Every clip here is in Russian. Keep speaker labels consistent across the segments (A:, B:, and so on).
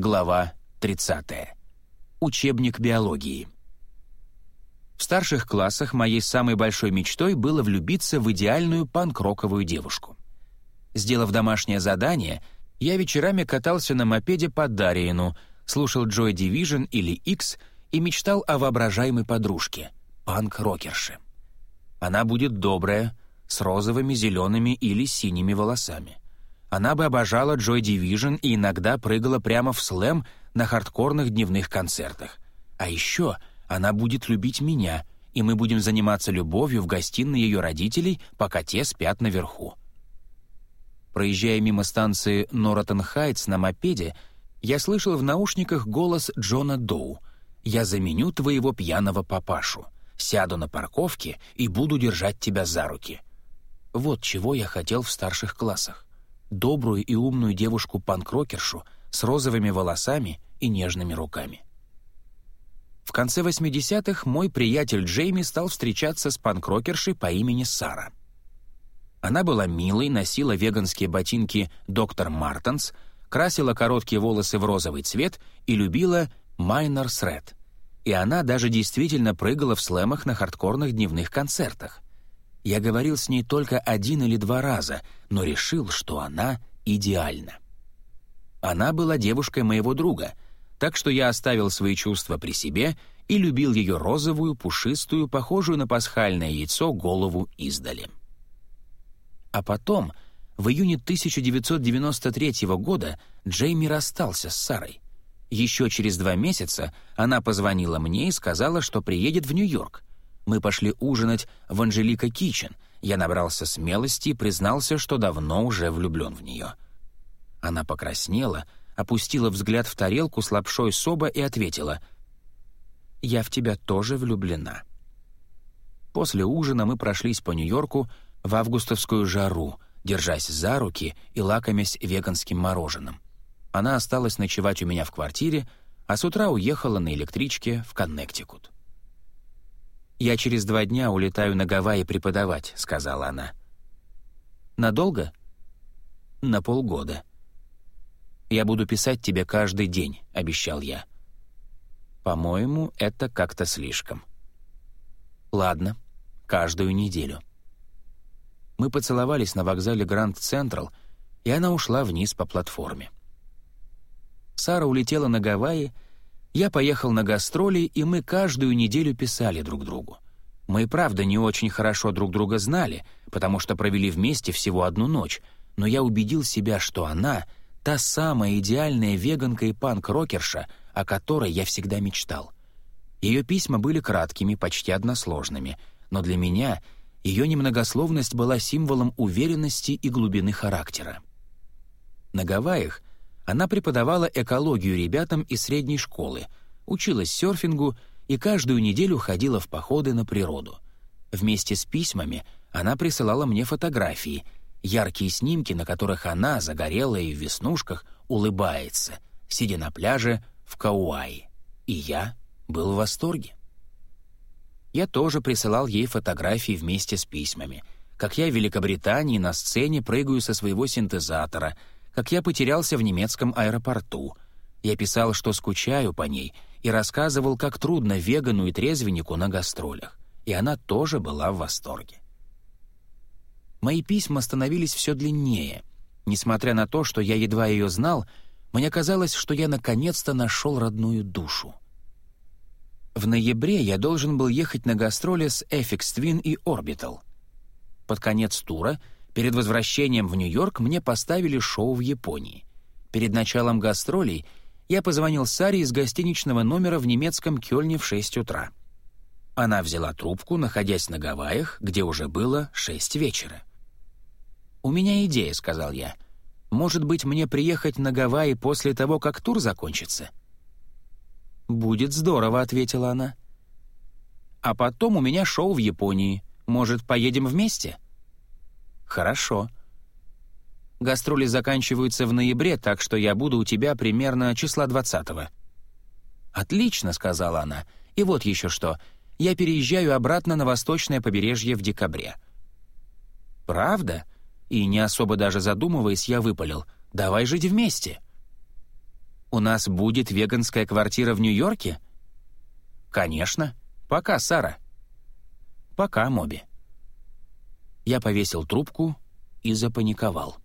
A: Глава 30. Учебник биологии. В старших классах моей самой большой мечтой было влюбиться в идеальную панк-роковую девушку. Сделав домашнее задание, я вечерами катался на мопеде по Дариену, слушал Joy Division или X и мечтал о воображаемой подружке — панк-рокерше. Она будет добрая, с розовыми, зелеными или синими волосами — она бы обожала Joy Division и иногда прыгала прямо в слэм на хардкорных дневных концертах. А еще она будет любить меня, и мы будем заниматься любовью в гостиной ее родителей, пока те спят наверху. Проезжая мимо станции Норотон Хайтс на мопеде, я слышал в наушниках голос Джона Доу. «Я заменю твоего пьяного папашу. Сяду на парковке и буду держать тебя за руки». Вот чего я хотел в старших классах добрую и умную девушку-панкрокершу с розовыми волосами и нежными руками. В конце 80-х мой приятель Джейми стал встречаться с панкрокершей по имени Сара. Она была милой, носила веганские ботинки «Доктор Мартенс», красила короткие волосы в розовый цвет и любила «Майнер Сред». И она даже действительно прыгала в слэмах на хардкорных дневных концертах. Я говорил с ней только один или два раза, но решил, что она идеальна. Она была девушкой моего друга, так что я оставил свои чувства при себе и любил ее розовую, пушистую, похожую на пасхальное яйцо голову издали. А потом, в июне 1993 года, Джейми расстался с Сарой. Еще через два месяца она позвонила мне и сказала, что приедет в Нью-Йорк, мы пошли ужинать в Анжелика Кичен. Я набрался смелости и признался, что давно уже влюблен в нее. Она покраснела, опустила взгляд в тарелку с лапшой соба и ответила «Я в тебя тоже влюблена». После ужина мы прошлись по Нью-Йорку в августовскую жару, держась за руки и лакомясь веганским мороженым. Она осталась ночевать у меня в квартире, а с утра уехала на электричке в Коннектикут. «Я через два дня улетаю на Гавайи преподавать», — сказала она. «Надолго?» «На полгода». «Я буду писать тебе каждый день», — обещал я. «По-моему, это как-то слишком». «Ладно, каждую неделю». Мы поцеловались на вокзале Гранд Централ, и она ушла вниз по платформе. Сара улетела на Гавайи, я поехал на гастроли, и мы каждую неделю писали друг другу. Мы правда не очень хорошо друг друга знали, потому что провели вместе всего одну ночь, но я убедил себя, что она — та самая идеальная веганка и панк-рокерша, о которой я всегда мечтал. Ее письма были краткими, почти односложными, но для меня ее немногословность была символом уверенности и глубины характера. На Гавайях она преподавала экологию ребятам из средней школы, училась серфингу и каждую неделю ходила в походы на природу. Вместе с письмами она присылала мне фотографии, яркие снимки, на которых она, загорелая и в веснушках, улыбается, сидя на пляже в Кауаи. И я был в восторге. Я тоже присылал ей фотографии вместе с письмами, как я в Великобритании на сцене прыгаю со своего синтезатора — как я потерялся в немецком аэропорту. Я писал, что скучаю по ней, и рассказывал, как трудно вегану и трезвеннику на гастролях. И она тоже была в восторге. Мои письма становились все длиннее. Несмотря на то, что я едва ее знал, мне казалось, что я наконец-то нашел родную душу. В ноябре я должен был ехать на гастроли с Effix Twin и Orbital. Под конец тура — Перед возвращением в Нью-Йорк мне поставили шоу в Японии. Перед началом гастролей я позвонил Саре из гостиничного номера в немецком Кёльне в 6 утра. Она взяла трубку, находясь на Гавайях, где уже было 6 вечера. «У меня идея», — сказал я. «Может быть, мне приехать на Гавайи после того, как тур закончится?» «Будет здорово», — ответила она. «А потом у меня шоу в Японии. Может, поедем вместе?» «Хорошо». «Гастроли заканчиваются в ноябре, так что я буду у тебя примерно числа 20-го». «Отлично», — сказала она. «И вот еще что. Я переезжаю обратно на восточное побережье в декабре». «Правда?» И не особо даже задумываясь, я выпалил. «Давай жить вместе». «У нас будет веганская квартира в Нью-Йорке?» «Конечно. Пока, Сара». «Пока, Моби». Я повесил трубку и запаниковал.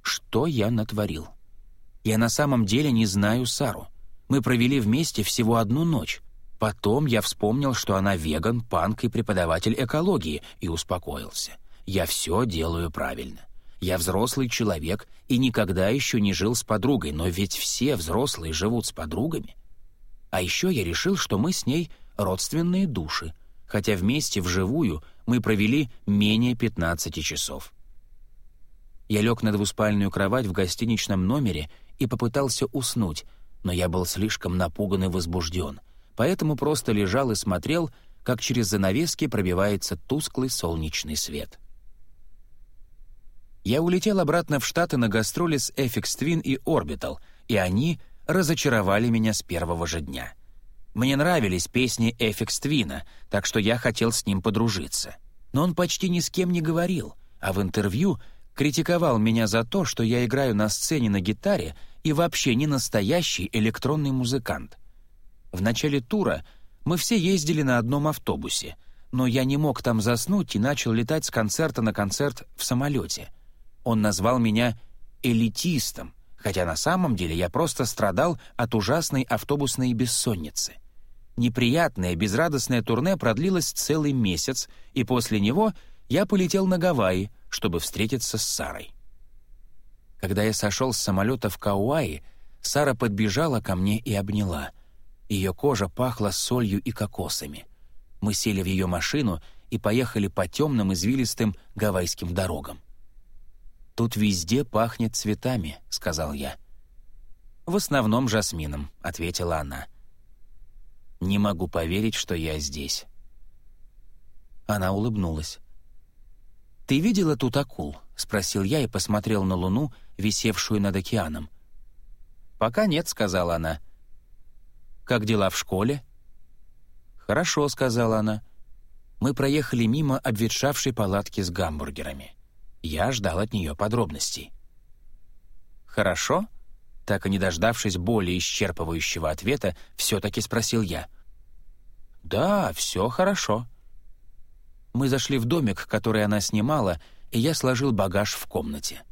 A: Что я натворил? Я на самом деле не знаю Сару. Мы провели вместе всего одну ночь. Потом я вспомнил, что она веган, панк и преподаватель экологии, и успокоился. Я все делаю правильно. Я взрослый человек и никогда еще не жил с подругой, но ведь все взрослые живут с подругами. А еще я решил, что мы с ней родственные души, хотя вместе вживую мы провели менее 15 часов. Я лег на двуспальную кровать в гостиничном номере и попытался уснуть, но я был слишком напуган и возбужден, поэтому просто лежал и смотрел, как через занавески пробивается тусклый солнечный свет. Я улетел обратно в Штаты на гастроли с FX Twin и Orbital, и они разочаровали меня с первого же дня. Мне нравились песни FX Twin, так что я хотел с ним подружиться. Но он почти ни с кем не говорил, а в интервью критиковал меня за то, что я играю на сцене на гитаре и вообще не настоящий электронный музыкант. В начале тура мы все ездили на одном автобусе, но я не мог там заснуть и начал летать с концерта на концерт в самолете. Он назвал меня «элитистом», хотя на самом деле я просто страдал от ужасной автобусной бессонницы. Неприятное, безрадостное турне продлилось целый месяц, и после него я полетел на Гавайи, чтобы встретиться с Сарой. Когда я сошел с самолета в Кауаи, Сара подбежала ко мне и обняла. Ее кожа пахла солью и кокосами. Мы сели в ее машину и поехали по темным извилистым гавайским дорогам. «Тут везде пахнет цветами», — сказал я. «В основном жасмином», — ответила она. «Не могу поверить, что я здесь». Она улыбнулась. «Ты видела тут акул?» — спросил я и посмотрел на луну, висевшую над океаном. «Пока нет», — сказала она. «Как дела в школе?» «Хорошо», — сказала она. Мы проехали мимо обветшавшей палатки с гамбургерами. Я ждал от нее подробностей. «Хорошо?» Так и не дождавшись более исчерпывающего ответа, все-таки спросил я. «Да, все хорошо», мы зашли в домик, который она снимала, и я сложил багаж в комнате.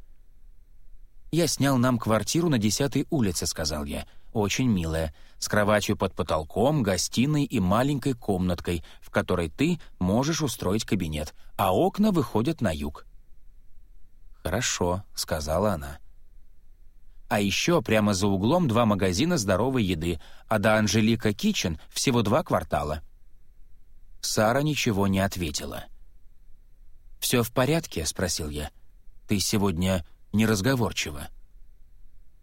A: «Я снял нам квартиру на 10-й улице», — сказал я. «Очень милая, с кроватью под потолком, гостиной и маленькой комнаткой, в которой ты можешь устроить кабинет, а окна выходят на юг». «Хорошо», — сказала она. А еще прямо за углом два магазина здоровой еды, а до Анжелика Кичен всего два квартала. Сара ничего не ответила. «Все в порядке?» — спросил я. «Ты сегодня неразговорчива».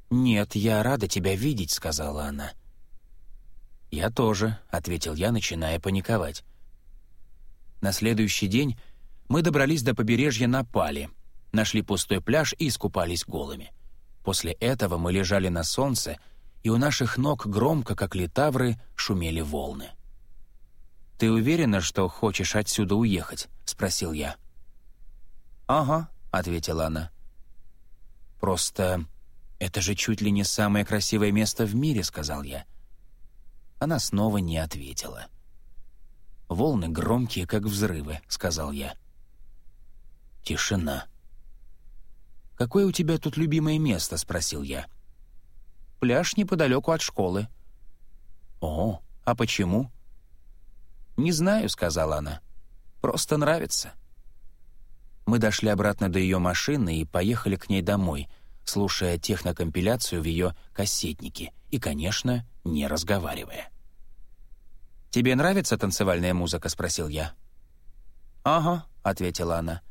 A: «Нет, я рада тебя видеть», — сказала она. «Я тоже», — ответил я, начиная паниковать. На следующий день мы добрались до побережья на Пали, нашли пустой пляж и искупались голыми. После этого мы лежали на солнце, и у наших ног громко, как литавры, шумели волны. «Ты уверена, что хочешь отсюда уехать?» — спросил я. «Ага», — ответила она. «Просто это же чуть ли не самое красивое место в мире», — сказал я. Она снова не ответила. «Волны громкие, как взрывы», — сказал я. Тишина. «Какое у тебя тут любимое место?» — спросил я. «Пляж неподалеку от школы». «О, а почему?» «Не знаю», — сказала она. «Просто нравится». Мы дошли обратно до ее машины и поехали к ней домой, слушая технокомпиляцию в ее кассетнике и, конечно, не разговаривая. «Тебе нравится танцевальная музыка?» — спросил я. «Ага», — ответила она.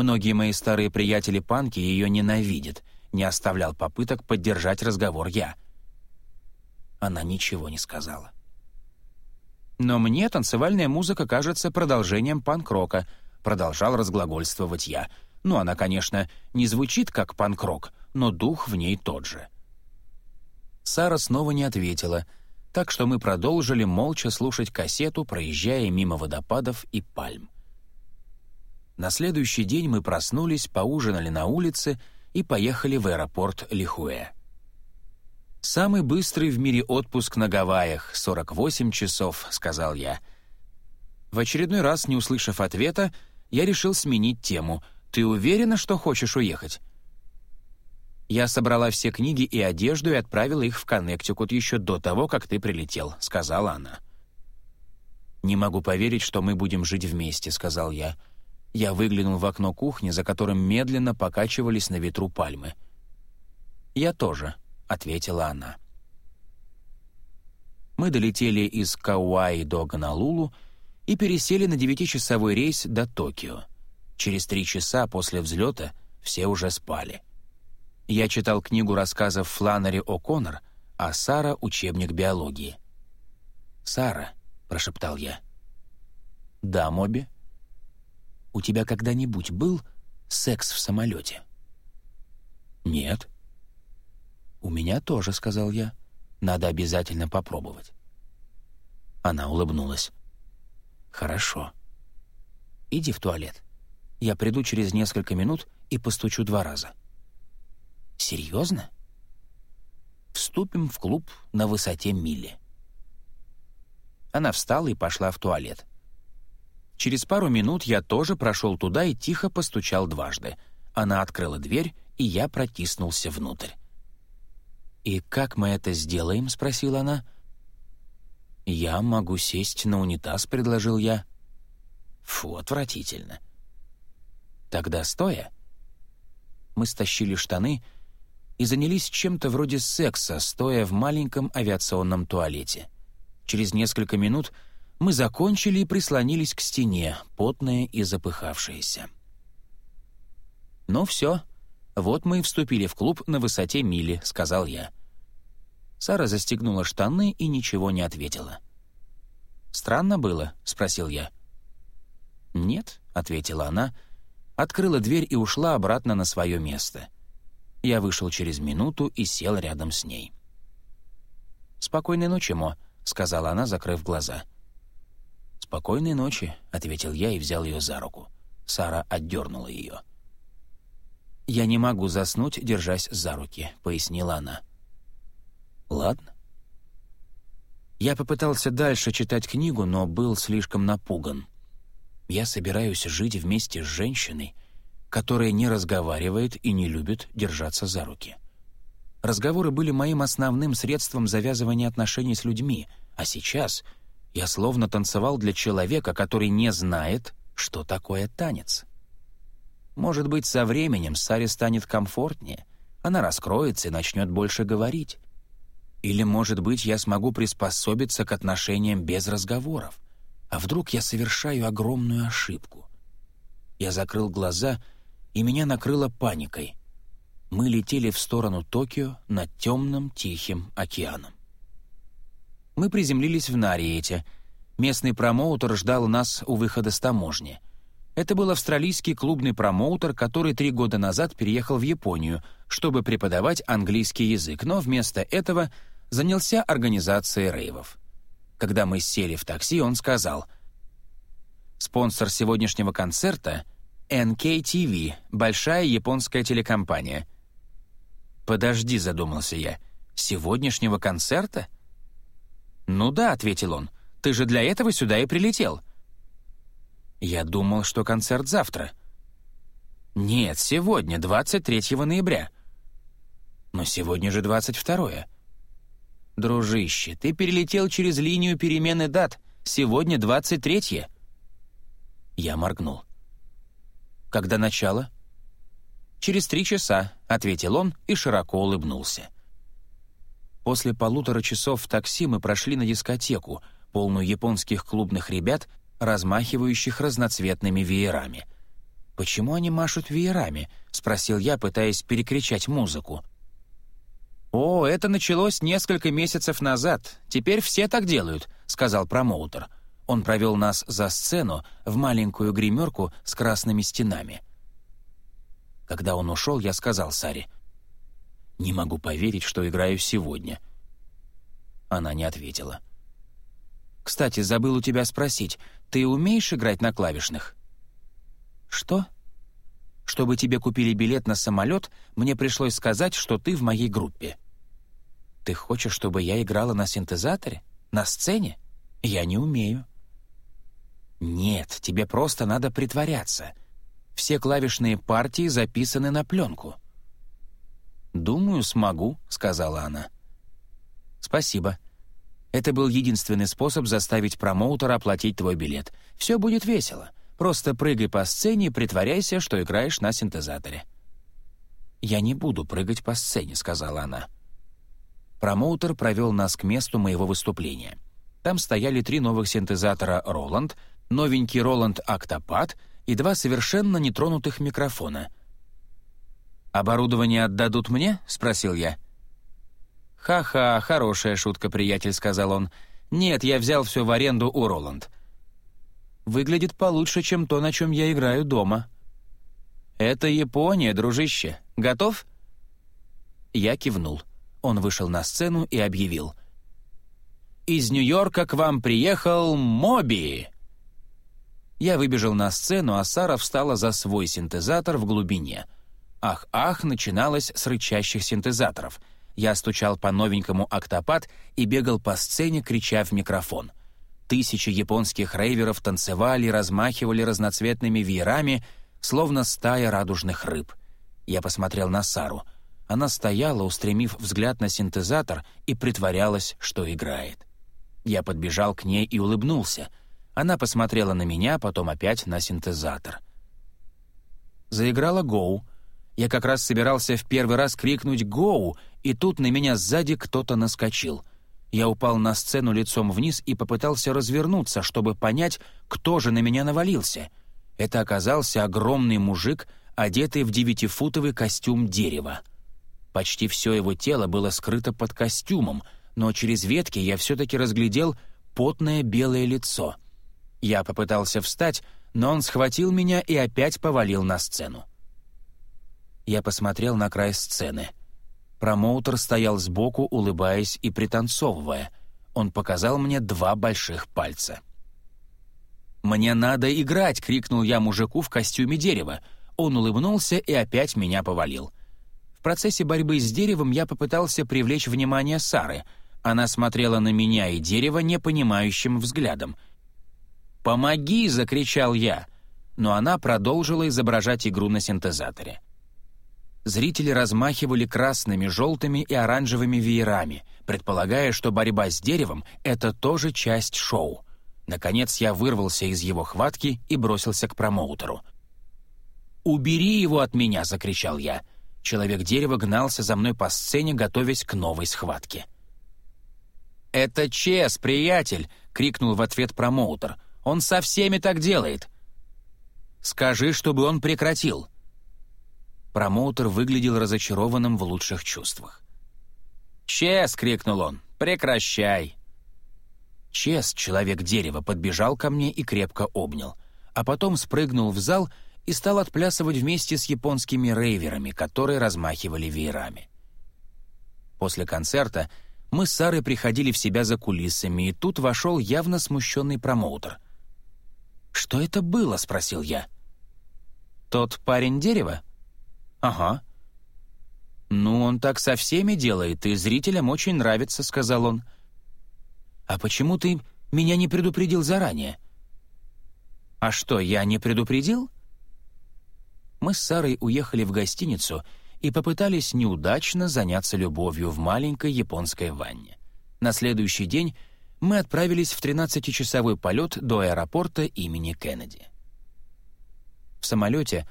A: Многие мои старые приятели-панки ее ненавидят, не оставлял попыток поддержать разговор я. Она ничего не сказала. «Но мне танцевальная музыка кажется продолжением панк-рока», продолжал разглагольствовать я. «Ну, она, конечно, не звучит как панк-рок, но дух в ней тот же». Сара снова не ответила, так что мы продолжили молча слушать кассету, проезжая мимо водопадов и пальм. На следующий день мы проснулись, поужинали на улице и поехали в аэропорт Лихуэ. «Самый быстрый в мире отпуск на Гавайях — 48 часов», — сказал я. В очередной раз, не услышав ответа, я решил сменить тему. «Ты уверена, что хочешь уехать?» «Я собрала все книги и одежду и отправила их в Коннектикут еще до того, как ты прилетел», — сказала она. «Не могу поверить, что мы будем жить вместе», — сказал я. Я выглянул в окно кухни, за которым медленно покачивались на ветру пальмы. «Я тоже», — ответила она. Мы долетели из Кауаи до Гонолулу и пересели на девятичасовой рейс до Токио. Через три часа после взлета все уже спали. Я читал книгу рассказов Фланнери О'Коннор, а Сара — учебник биологии. «Сара», — прошептал я. «Да, Моби?» «У тебя когда-нибудь был секс в самолете?» «Нет». «У меня тоже», — сказал я. «Надо обязательно попробовать». Она улыбнулась. «Хорошо. Иди в туалет. Я приду через несколько минут и постучу два раза». «Серьезно?» «Вступим в клуб на высоте мили». Она встала и пошла в туалет. Через пару минут я тоже прошел туда и тихо постучал дважды. Она открыла дверь, и я протиснулся внутрь. «И как мы это сделаем?» — спросила она. «Я могу сесть на унитаз», — предложил я. «Фу, отвратительно». «Тогда стоя?» Мы стащили штаны и занялись чем-то вроде секса, стоя в маленьком авиационном туалете. Через несколько минут мы закончили и прислонились к стене, потные и запыхавшиеся. «Ну все, вот мы и вступили в клуб на высоте мили», — сказал я. Сара застегнула штаны и ничего не ответила. «Странно было?» — спросил я. «Нет», — ответила она, открыла дверь и ушла обратно на свое место. Я вышел через минуту и сел рядом с ней. «Спокойной ночи, Мо», сказала она, закрыв глаза. «Спокойной ночи», — ответил я и взял ее за руку. Сара отдернула ее. «Я не могу заснуть, держась за руки», — пояснила она. «Ладно». Я попытался дальше читать книгу, но был слишком напуган. Я собираюсь жить вместе с женщиной, которая не разговаривает и не любит держаться за руки. Разговоры были моим основным средством завязывания отношений с людьми, а сейчас я словно танцевал для человека, который не знает, что такое танец. Может быть, со временем Саре станет комфортнее, она раскроется и начнет больше говорить. Или, может быть, я смогу приспособиться к отношениям без разговоров. А вдруг я совершаю огромную ошибку? Я закрыл глаза, и меня накрыло паникой мы летели в сторону Токио над темным Тихим океаном. Мы приземлились в Нариете. Местный промоутер ждал нас у выхода с таможни. Это был австралийский клубный промоутер, который три года назад переехал в Японию, чтобы преподавать английский язык, но вместо этого занялся организацией рейвов. Когда мы сели в такси, он сказал, «Спонсор сегодняшнего концерта — NKTV, большая японская телекомпания — «Подожди», — задумался я, — «сегодняшнего концерта?» «Ну да», — ответил он, — «ты же для этого сюда и прилетел». Я думал, что концерт завтра. Нет, сегодня, 23 ноября. Но сегодня же 22 Дружище, ты перелетел через линию перемены дат. Сегодня 23 Я моргнул. Когда начало? «Через три часа», — ответил он и широко улыбнулся. После полутора часов в такси мы прошли на дискотеку, полную японских клубных ребят, размахивающих разноцветными веерами. «Почему они машут веерами?» — спросил я, пытаясь перекричать музыку. «О, это началось несколько месяцев назад. Теперь все так делают», — сказал промоутер. Он провел нас за сцену в маленькую гримерку с красными стенами. Когда он ушел, я сказал Саре, «Не могу поверить, что играю сегодня». Она не ответила. «Кстати, забыл у тебя спросить, ты умеешь играть на клавишных?» «Что?» «Чтобы тебе купили билет на самолет, мне пришлось сказать, что ты в моей группе». «Ты хочешь, чтобы я играла на синтезаторе? На сцене? Я не умею». «Нет, тебе просто надо притворяться. Все клавишные партии записаны на пленку». «Думаю, смогу», — сказала она. «Спасибо. Это был единственный способ заставить промоутера оплатить твой билет. Все будет весело. Просто прыгай по сцене и притворяйся, что играешь на синтезаторе». «Я не буду прыгать по сцене», — сказала она. Промоутер провел нас к месту моего выступления. Там стояли три новых синтезатора «Роланд», новенький «Роланд Октопад» и два совершенно нетронутых микрофона. «Оборудование отдадут мне?» — спросил я. «Ха-ха, хорошая шутка, приятель», — сказал он. «Нет, я взял все в аренду у Роланд». «Выглядит получше, чем то, на чем я играю дома». «Это Япония, дружище. Готов?» Я кивнул. Он вышел на сцену и объявил. «Из Нью-Йорка к вам приехал Моби!» Я выбежал на сцену, а Сара встала за свой синтезатор в глубине. «Ах-ах» начиналось с рычащих синтезаторов. Я стучал по новенькому октопад и бегал по сцене, крича в микрофон. Тысячи японских рейверов танцевали, размахивали разноцветными веерами, словно стая радужных рыб. Я посмотрел на Сару. Она стояла, устремив взгляд на синтезатор, и притворялась, что играет. Я подбежал к ней и улыбнулся. Она посмотрела на меня, потом опять на синтезатор. Заиграла «Гоу». Я как раз собирался в первый раз крикнуть «Гоу», и тут на меня сзади кто-то наскочил. Я упал на сцену лицом вниз и попытался развернуться, чтобы понять, кто же на меня навалился. Это оказался огромный мужик, одетый в девятифутовый костюм дерева. Почти все его тело было скрыто под костюмом, но через ветки я все-таки разглядел потное белое лицо. Я попытался встать, но он схватил меня и опять повалил на сцену. Я посмотрел на край сцены. Промоутер стоял сбоку, улыбаясь и пританцовывая. Он показал мне два больших пальца. «Мне надо играть!» — крикнул я мужику в костюме дерева. Он улыбнулся и опять меня повалил. В процессе борьбы с деревом я попытался привлечь внимание Сары. Она смотрела на меня и дерево непонимающим взглядом. «Помоги!» — закричал я. Но она продолжила изображать игру на синтезаторе. Зрители размахивали красными, желтыми и оранжевыми веерами, предполагая, что борьба с деревом — это тоже часть шоу. Наконец я вырвался из его хватки и бросился к промоутеру. «Убери его от меня!» — закричал я. Человек дерева гнался за мной по сцене, готовясь к новой схватке. «Это Чес, приятель!» — крикнул в ответ промоутер. «Он со всеми так делает!» «Скажи, чтобы он прекратил!» Промоутер выглядел разочарованным в лучших чувствах. «Чес!» — крикнул он. «Прекращай!» Чес, человек дерева, подбежал ко мне и крепко обнял, а потом спрыгнул в зал и стал отплясывать вместе с японскими рейверами, которые размахивали веерами. После концерта мы с Сарой приходили в себя за кулисами, и тут вошел явно смущенный промоутер. «Что это было?» — спросил я. «Тот парень дерева?» «Ага». «Ну, он так со всеми делает, и зрителям очень нравится», — сказал он. «А почему ты меня не предупредил заранее?» «А что, я не предупредил?» Мы с Сарой уехали в гостиницу и попытались неудачно заняться любовью в маленькой японской ванне. На следующий день мы отправились в 13-часовой полет до аэропорта имени Кеннеди. В самолете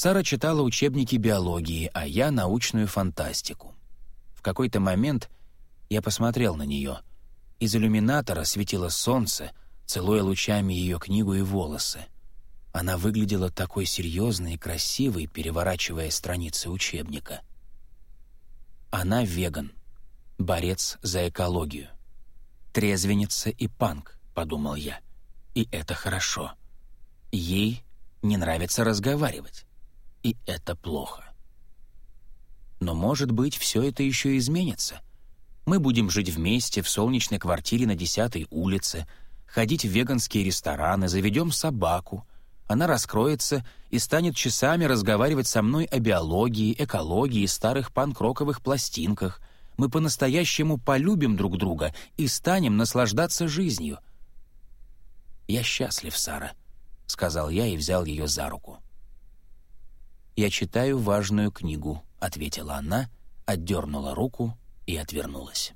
A: Сара читала учебники биологии, а я — научную фантастику. В какой-то момент я посмотрел на нее — из иллюминатора светило солнце, целуя лучами ее книгу и волосы. Она выглядела такой серьезной и красивой, переворачивая страницы учебника. Она веган, борец за экологию. Трезвенница и панк, подумал я. И это хорошо. Ей не нравится разговаривать. И это плохо. Но, может быть, все это еще изменится — мы будем жить вместе в солнечной квартире на 10 улице, ходить в веганские рестораны, заведем собаку. Она раскроется и станет часами разговаривать со мной о биологии, экологии, старых панк-роковых пластинках. мы по-настоящему полюбим друг друга и станем наслаждаться жизнью. «Я счастлив, Сара», — сказал я и взял ее за руку. «Я читаю важную книгу», — ответила она, отдернула руку и отвернулась.